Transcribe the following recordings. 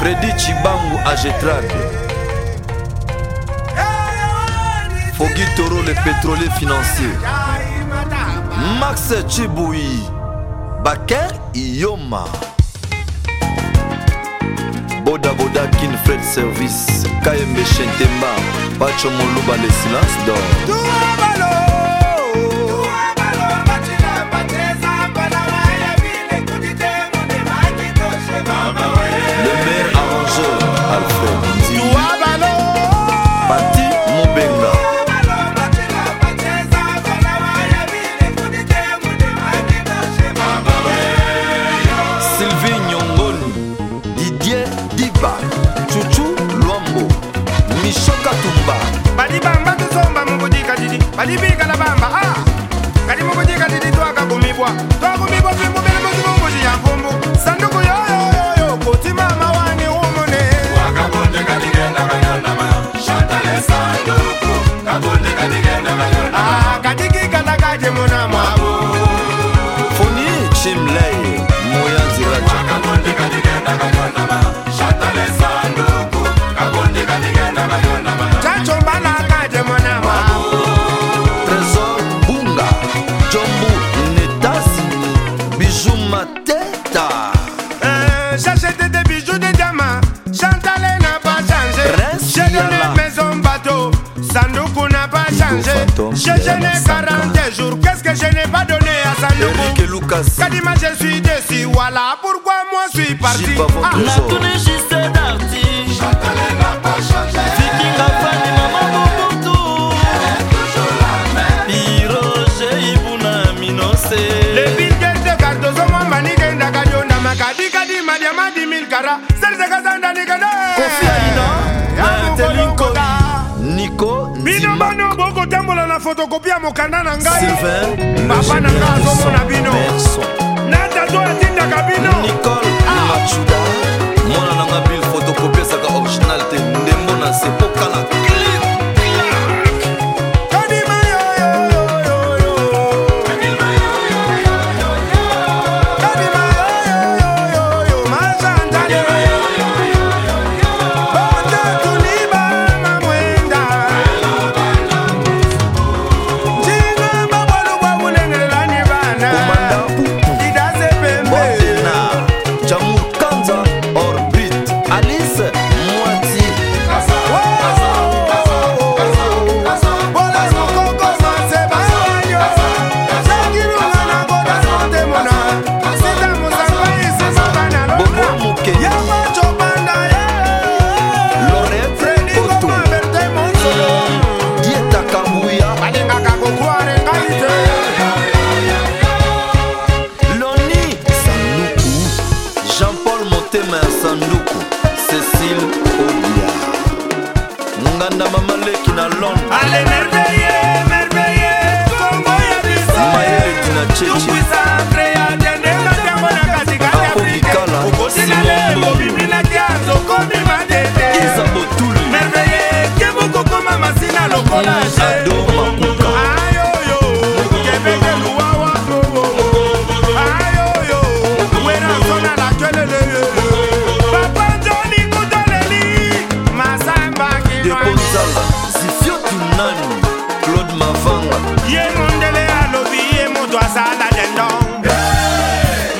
fredi chibangu agetrade fogi toro le pétrolier financier max chibui baker iyoma bodaboda kin fred service kayembe shentemba pacho moluba le silence dor balibika na bamba ah kali mukujika lili twakagumibwa twagumibwa twimu Je gênais 40 jours, qu'est-ce que je n'ai pas donné à Sanogo Kadima, je suis dessus, voilà pourquoi moi je suis parti. Ah. La tournée, juste d'arty. Chantalé n'a pas changé. Viking a fait des mamans beaucoup Hiroche Ibuna Minose. Les billets de Cardozo, moi, Manigenda Kadionda, Makadi, Kadima, Diamadi, Milkara, Serge Kazanda, Nigada. Confiance. fotokopia mokanda na ngai papa na ngai azomona bino na tato atindaka bino ah! mwana nanga bil fotokopie esaka original te ndembo na sepokala bongo ye mondele alobi ye moto asala dendon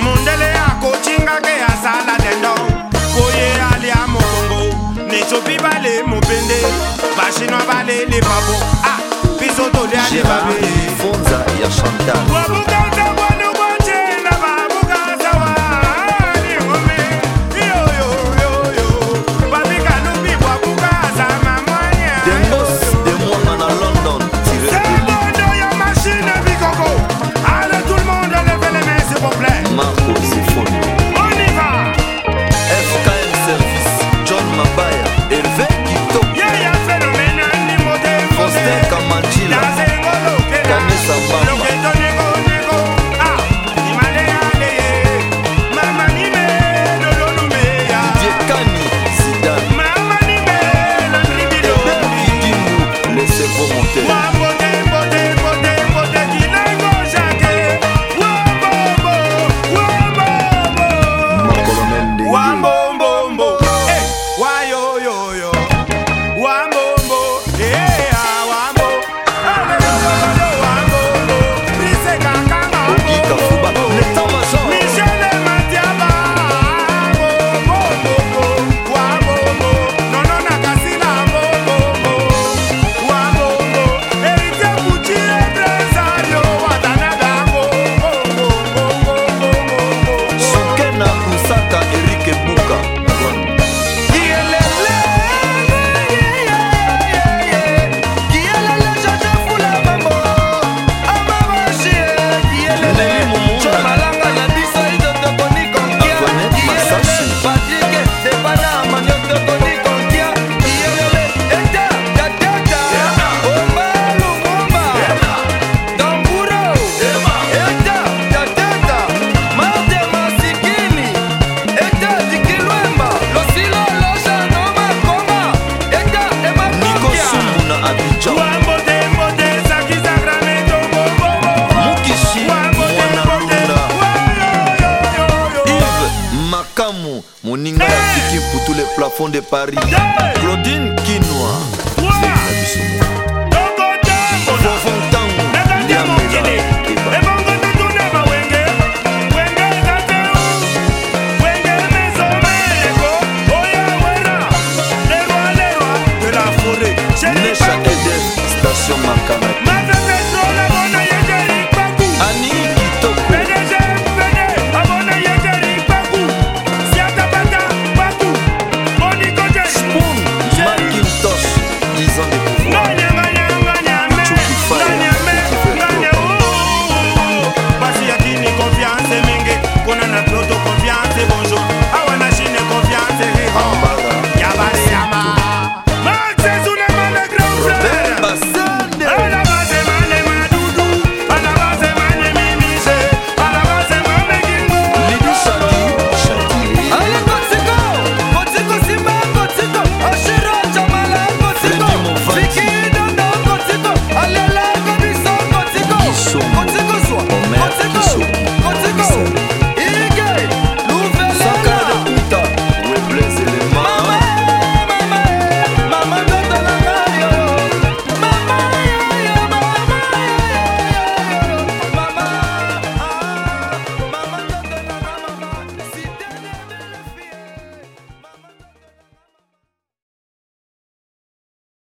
mondele akocingake asala dendon koye alia mokongo necopi bale mopende bashinwa bale le babo a ah, biso tolia le babe funza ya chantal fond de Paris. Claudine